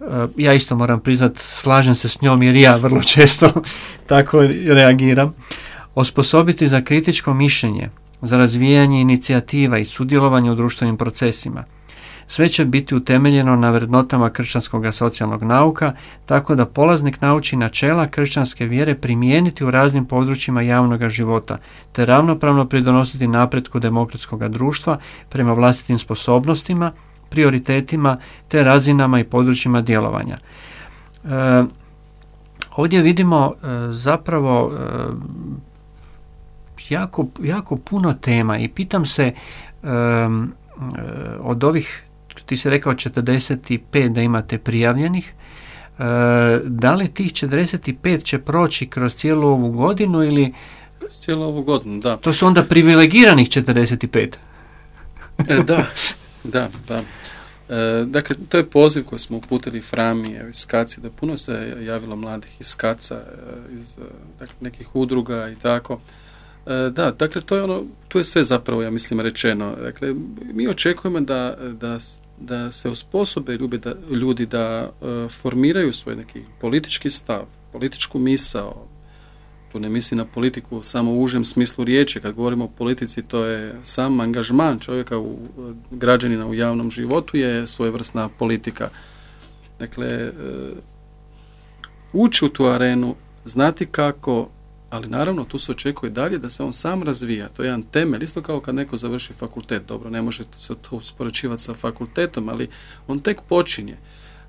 E, ja isto moram priznat, slažem se s njom jer ja vrlo često tako reagiram. Osposobiti za kritičko mišljenje, za razvijanje inicijativa i sudjelovanje u društvenim procesima, sve će biti utemeljeno na vrednotama kršćanskog socijalnog nauka, tako da polaznik nauči načela kršćanske vjere primijeniti u raznim područjima javnog života, te ravnopravno pridonositi napretku demokratskog društva prema vlastitim sposobnostima, prioritetima te razinama i područjima djelovanja. E, ovdje vidimo e, zapravo e, jako, jako puno tema i pitam se od ovih ti si rekao 45 da imate prijavljenih. E, da li tih 45 će proći kroz cijelu ovu godinu ili... Cijelu ovu godinu, da. To su onda privilegiranih 45. e, da, da, da. E, dakle, to je poziv koji smo uputili Frami iz Kaci, da puno se javilo mladih iz Kaca, e, iz e, dakle, nekih udruga i tako. E, da, dakle, to je ono, tu je sve zapravo, ja mislim, rečeno. Dakle, mi očekujemo da, da da se osposobe ljudi da, ljudi da e, formiraju svoj neki politički stav, političku misao, tu ne misli na politiku samo u užem smislu riječi, kad govorimo o politici to je sam angažman čovjeka, u, građanina u javnom životu je svojevrsna politika. Dakle, e, ući u tu arenu, znati kako ali naravno tu se očekuje dalje da se on sam razvija. To je jedan temelj, isto kao kad neko završi fakultet. Dobro, ne može se to uspoređivati sa fakultetom, ali on tek počinje.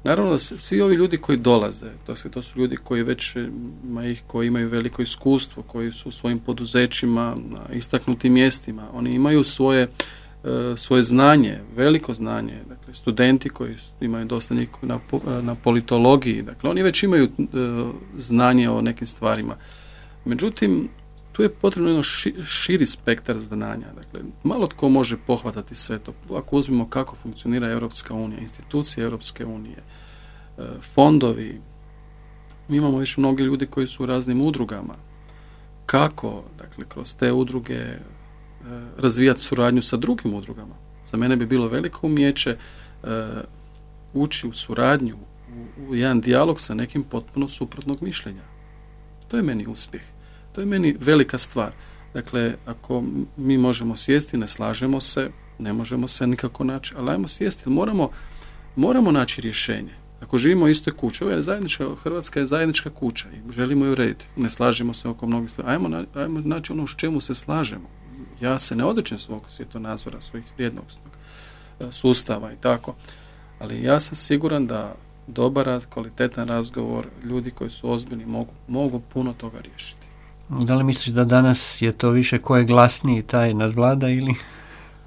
Naravno, svi ovi ljudi koji dolaze, to su, ljudi koji već ima ih, koji imaju veliko iskustvo, koji su u svojim poduzećima na istaknutim mjestima, oni imaju svoje, e, svoje znanje, veliko znanje, dakle studenti koji imaju dosta njih na, na politologiji, dakle oni već imaju e, znanje o nekim stvarima. Međutim, tu je potrebno jedno širi spektar znanja. Dakle, malo tko može pohvatati sve to. Ako uzmemo kako funkcionira Europska unija, institucije Europske unije, e, fondovi, mi imamo već mnogi ljudi koji su u raznim udrugama. Kako, dakle, kroz te udruge e, razvijati suradnju sa drugim udrugama. Za mene bi bilo veliko umjeće e, ući u suradnju, u jedan dijalog sa nekim potpuno suprotnog mišljenja. To je meni uspjeh. To je meni velika stvar. Dakle, ako mi možemo sjesti, ne slažemo se, ne možemo se nikako naći, ali ajmo sjesti, moramo, moramo naći rješenje. Ako živimo u istoj kući, ovo je zajednička, Hrvatska je zajednička kuća i želimo ju urediti, ne slažemo se oko mnogih stvari, ajmo, ajmo naći ono u čemu se slažemo. Ja se ne odrećem svog svjetonazora, svojih vrijednostnog e, sustava i tako, ali ja sam siguran da dobar, kvalitetan razgovor, ljudi koji su ozbiljni mogu, mogu puno toga riješiti. Da li misliš da danas je to više ko je glasniji taj nadvlada ili?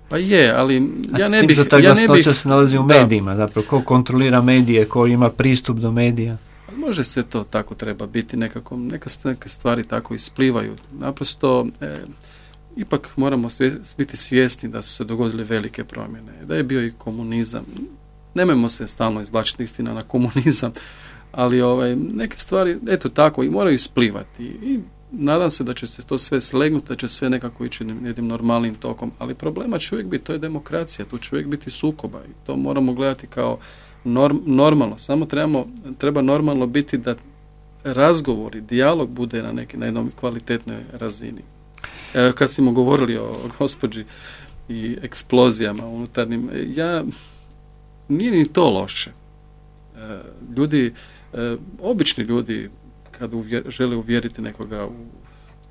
Pa je, ali ja ne bih... ja ne bih, se nalazi u medijima, zapravo ko kontrolira medije, ko ima pristup do medija. Može se to tako treba biti, nekako, neka, neke stvari tako isplivaju. Naprosto, e, ipak moramo biti svjesni da su se dogodile velike promjene, da je bio i komunizam. Nemojmo se stalno izvlačiti istina na komunizam, ali ovaj, neke stvari, eto tako, i moraju isplivati. I nadam se da će se to sve slegnuti, da će sve nekako ići jednim normalnim tokom, ali problema će uvijek biti, to je demokracija, tu će uvijek biti sukoba i to moramo gledati kao normalno, samo trebamo, treba normalno biti da razgovori, dijalog bude na, neki, na jednom kvalitetnoj razini. E, kad smo govorili o gospođi i eksplozijama unutarnjim, ja, nije ni to loše. E, ljudi, e, obični ljudi kad žele uvjeriti nekoga u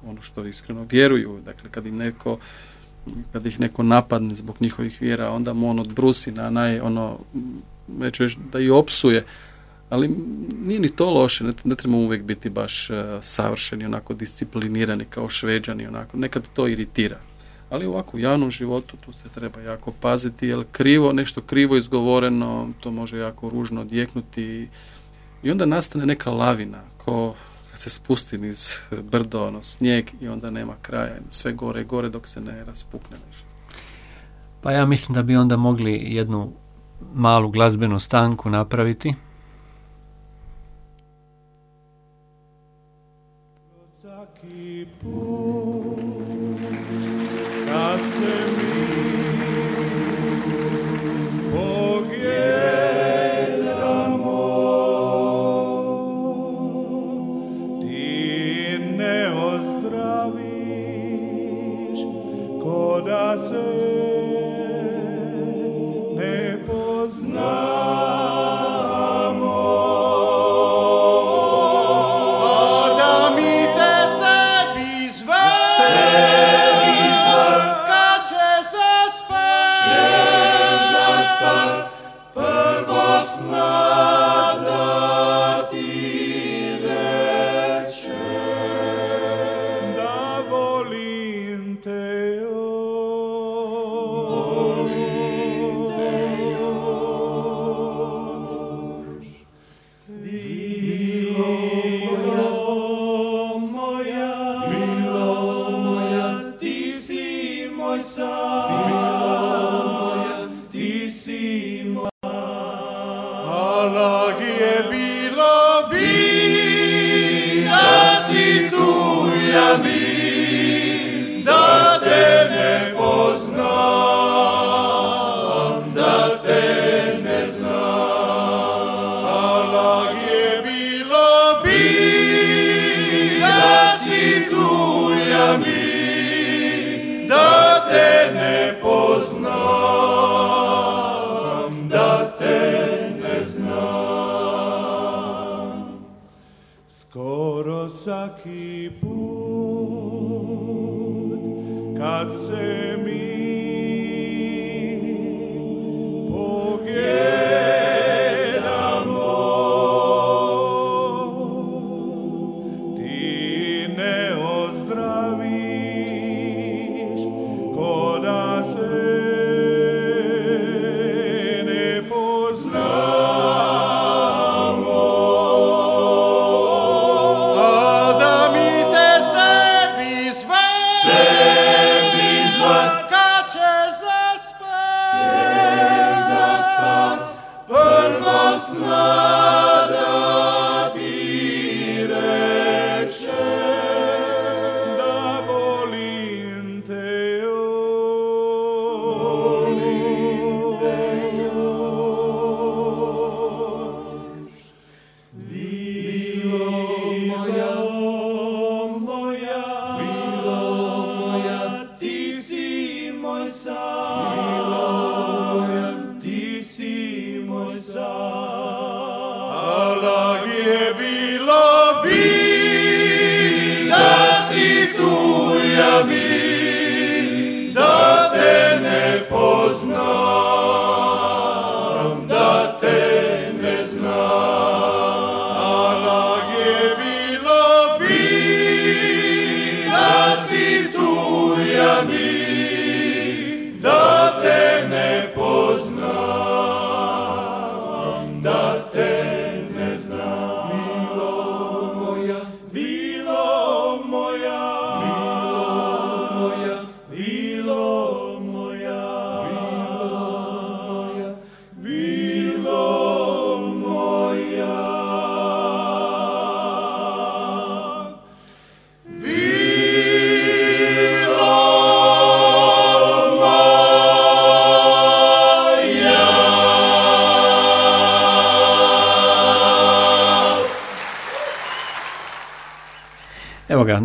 ono što iskreno vjeruju, dakle kad im neko kad ih neko napadne zbog njihovih vjera, onda mu on odbrusi na naj, ono, neću da i opsuje, ali nije ni to loše, ne, ne trebamo uvijek biti baš uh, savršeni, onako disciplinirani kao šveđani, onako, nekad to iritira. Ali ovako u javnom životu tu se treba jako paziti, jer krivo, nešto krivo izgovoreno, to može jako ružno odjeknuti i onda nastane neka lavina, ko kad se spusti niz brdo, ono, snijeg i onda nema kraja, sve gore i gore dok se ne raspukne nešto. Pa ja mislim da bi onda mogli jednu malu glazbenu stanku napraviti.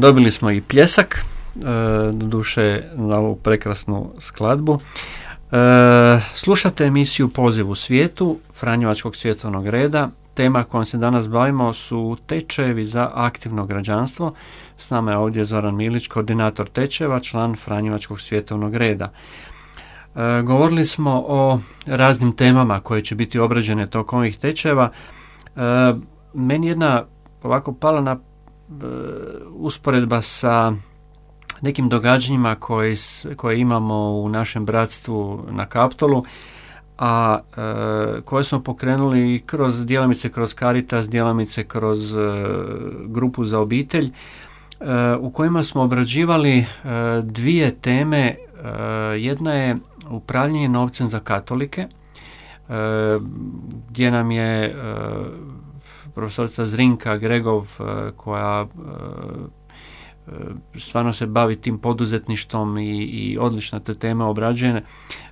Dobili smo i pljesak, e, duše na ovu prekrasnu skladbu. E, slušate emisiju Poziv u svijetu, Franjevačkog svjetovnog reda. Tema kojom se danas bavimo su tečejevi za aktivno građanstvo. S nama je ovdje Zoran Milić, koordinator tečeva, član Franjevačkog svjetovnog reda. E, govorili smo o raznim temama koje će biti obrađene tokom ovih tečeva. E, meni jedna ovako pala na usporedba sa nekim događanjima koje, koje imamo u našem bratstvu na Kaptolu, a e, koje smo pokrenuli kroz djelomice kroz Caritas, djelomice kroz e, grupu za obitelj, e, u kojima smo obrađivali e, dvije teme. Jedna je upravljanje novcem za katolike, gdje nam je profesorica Zrinka Gregov koja stvarno se bavi tim poduzetništvom i, i odlično te teme obrađuje.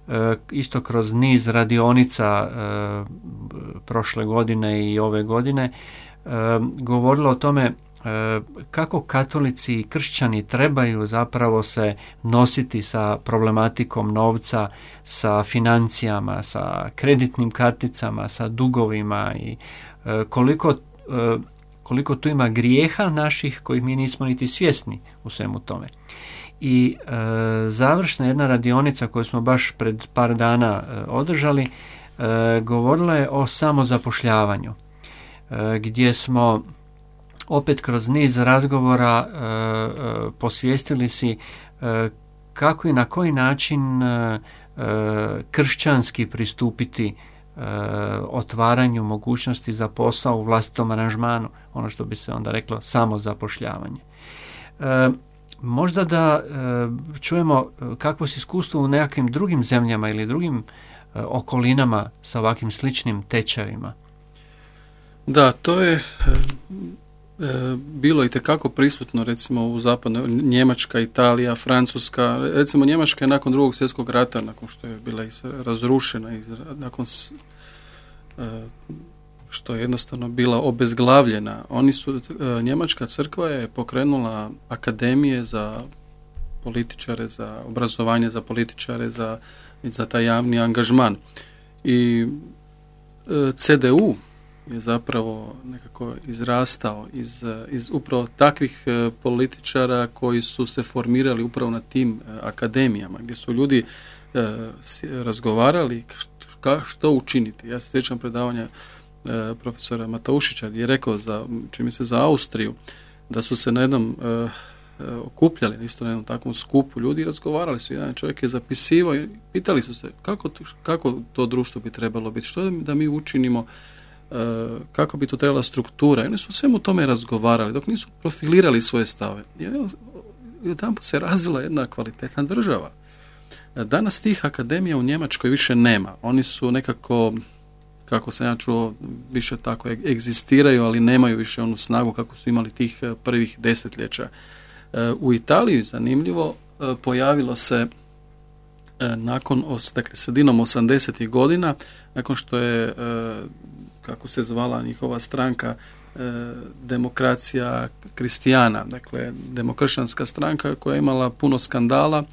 E, isto kroz niz radionica e, prošle godine i ove godine e, govorilo o tome kako katolici i kršćani trebaju zapravo se nositi sa problematikom novca, sa financijama, sa kreditnim karticama, sa dugovima i koliko koliko tu ima grijeha naših kojih mi nismo niti svjesni u svemu tome. I e, završna jedna radionica koju smo baš pred par dana e, održali e, govorila je o samozapošljavanju e, gdje smo opet kroz niz razgovora posvijestili si kako i na koji način kršćanski pristupiti E, otvaranju mogućnosti za posao u vlastitom aranžmanu, ono što bi se onda reklo samo zapošljavanje. E, možda da e, čujemo kakvo se iskustvo u nekakvim drugim zemljama ili drugim okolinama sa ovakvim sličnim tečajima. Da, to je bilo i tekako prisutno recimo u zapadnoj Njemačka, Italija, Francuska. Recimo Njemačka je nakon drugog svjetskog rata, nakon što je bila razrušena, nakon E, što je jednostavno bila obezglavljena. Oni su, e, Njemačka crkva je pokrenula akademije za političare, za obrazovanje za političare, za, za taj javni angažman. I e, CDU je zapravo nekako izrastao iz, iz upravo takvih političara koji su se formirali upravo na tim akademijama gdje su ljudi razgovarali ka, što učiniti. Ja se sjećam predavanja profesora Mataušića gdje je rekao za, čini se za Austriju, da su se na jednom okupljali isto na jednom takvom skupu ljudi i razgovarali su. Jedan čovjek je zapisivao i pitali su se kako kako to društvo bi trebalo biti, što da mi učinimo, kako bi to trebala struktura. I oni su svemu tome razgovarali dok nisu profilirali svoje stave. I tamo se razvila jedna kvalitetna država. Danas tih akademija u Njemačkoj više nema. Oni su nekako, kako sam ja čuo, više tako egzistiraju, ali nemaju više onu snagu kako su imali tih prvih desetljeća. U Italiji, zanimljivo, pojavilo se nakon, dakle, sredinom 80. godina, nakon što je, kako se zvala njihova stranka, demokracija kristijana, dakle demokršćanska stranka koja je imala puno skandala,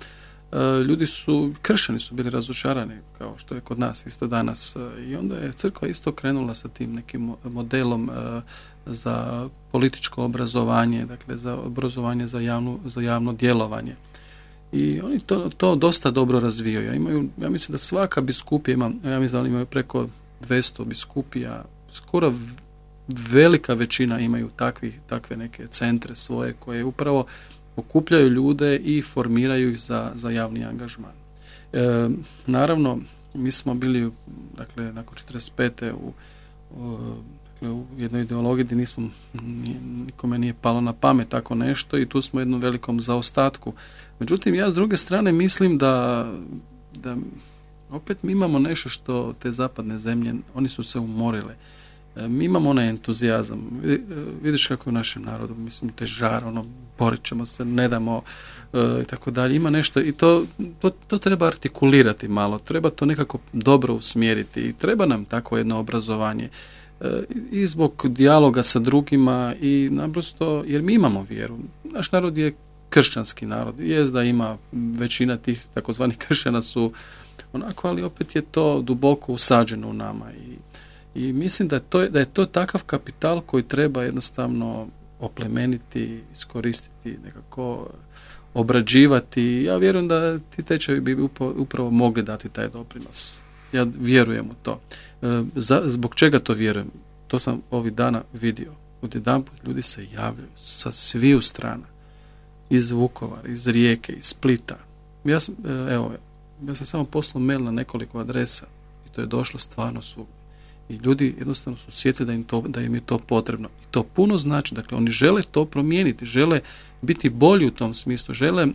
E, ljudi su, kršeni su bili razočarani, kao što je kod nas isto danas. E, I onda je crkva isto krenula sa tim nekim modelom e, za političko obrazovanje, dakle za obrazovanje za, javnu, za javno djelovanje. I oni to, to dosta dobro razvijaju. Ja, imaju, ja mislim da svaka biskupija ima, ja mislim da oni imaju preko 200 biskupija, skoro velika većina imaju takvi, takve neke centre svoje koje upravo okupljaju ljude i formiraju ih za, za javni angažman. E, naravno, mi smo bili, dakle, nakon 45. u, u, dakle, u jednoj ideologiji gdje nismo, nikome nije palo na pamet tako nešto i tu smo u jednom velikom zaostatku. Međutim, ja s druge strane mislim da, da opet mi imamo nešto što te zapadne zemlje, oni su se umorile. E, mi imamo onaj entuzijazam. E, vidiš kako je u našem narodu, mislim, te žar, ono, borit ćemo se, ne damo e, i tako dalje. Ima nešto i to, to, to, treba artikulirati malo, treba to nekako dobro usmjeriti i treba nam tako jedno obrazovanje i zbog dijaloga sa drugima i naprosto, jer mi imamo vjeru. naš narod je kršćanski narod. Jest da ima većina tih takozvanih kršćana su onako, ali opet je to duboko usađeno u nama i, i mislim da to, da je to takav kapital koji treba jednostavno oplemeniti, iskoristiti, nekako obrađivati. Ja vjerujem da ti tečajevi bi upravo mogli dati taj doprinos. Ja vjerujem u to. E, zbog čega to vjerujem? To sam ovih dana vidio. Odjedanput ljudi se javljaju sa sviju strana. Iz Vukovara, iz Rijeke, iz Splita. Ja sam, e, evo, ja sam samo poslao mail na nekoliko adresa i to je došlo stvarno svugdje. I ljudi jednostavno su sjetili da im, to, da im je to potrebno. I to puno znači, dakle oni žele to promijeniti, žele biti bolji u tom smislu, žele e,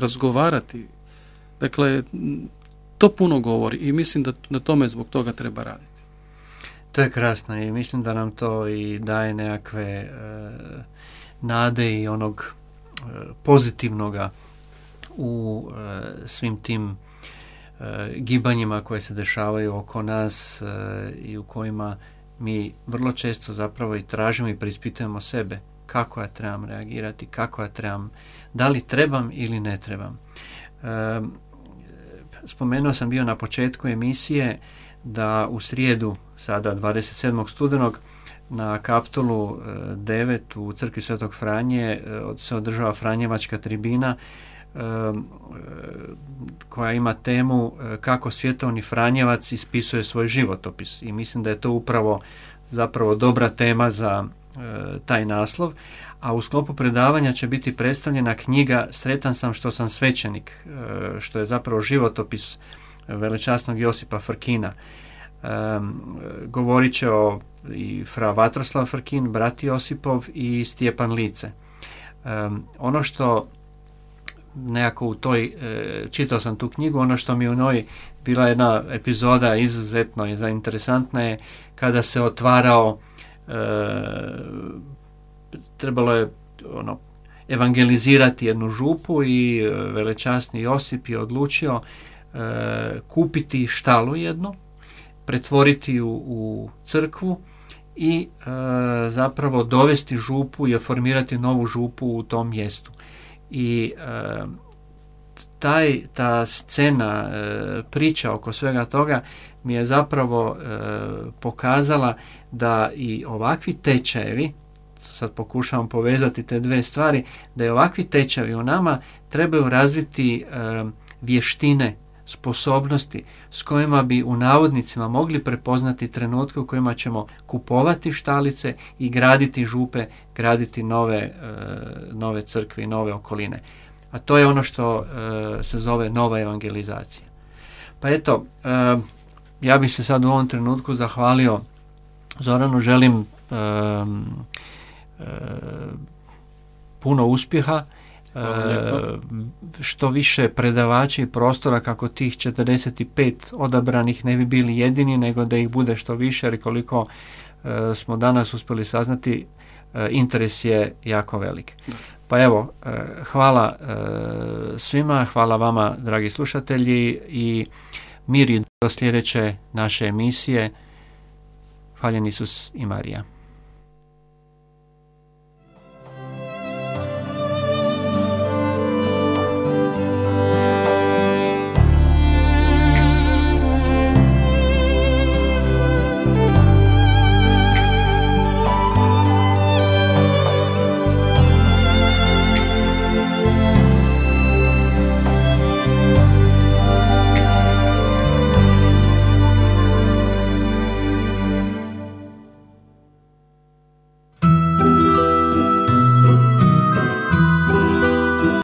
razgovarati. Dakle, to puno govori i mislim da na tome zbog toga treba raditi. To je krasno i mislim da nam to i daje nekakve e, nade i onog e, pozitivnoga u e, svim tim gibanjima koje se dešavaju oko nas i u kojima mi vrlo često zapravo i tražimo i preispitujemo sebe kako ja trebam reagirati, kako ja trebam, da li trebam ili ne trebam. Spomenuo sam bio na početku emisije da u srijedu, sada 27. studenog, na kaptolu 9 e, u crkvi Svetog Franje e, se održava Franjevačka tribina e, koja ima temu kako svjetovni Franjevac ispisuje svoj životopis i mislim da je to upravo zapravo dobra tema za taj naslov a u sklopu predavanja će biti predstavljena knjiga Sretan sam što sam svećenik, e, što je zapravo životopis velečasnog Josipa Frkina. E, govorit će o i fra Vatroslav Frkin, brat Josipov i Stjepan Lice. E, ono što nekako u toj, čitao sam tu knjigu, ono što mi u njoj bila jedna epizoda izuzetno i zainteresantna je kada se otvarao trebalo je ono, evangelizirati jednu župu i e, velečasni Josip je odlučio e, kupiti štalu jednu, pretvoriti u, u crkvu i e, zapravo dovesti župu i formirati novu župu u tom mjestu. I taj, ta scena, priča oko svega toga mi je zapravo pokazala da i ovakvi tečajevi sad pokušavam povezati te dve stvari, da je ovakvi tečavi u nama trebaju razviti vještine, sposobnosti s kojima bi u navodnicima mogli prepoznati trenutke u kojima ćemo kupovati štalice i graditi župe, graditi nove, e, nove crkve i nove okoline. A to je ono što e, se zove nova evangelizacija. Pa eto, e, ja bih se sad u ovom trenutku zahvalio Zoranu, želim puno uspjeha, što više predavači i prostora kako tih 45 odabranih ne bi bili jedini, nego da ih bude što više, jer koliko e, smo danas uspjeli saznati, e, interes je jako velik. Pa evo, hvala svima, hvala vama dragi slušatelji i mir do sljedeće naše emisije. Hvaljen Isus i Marija.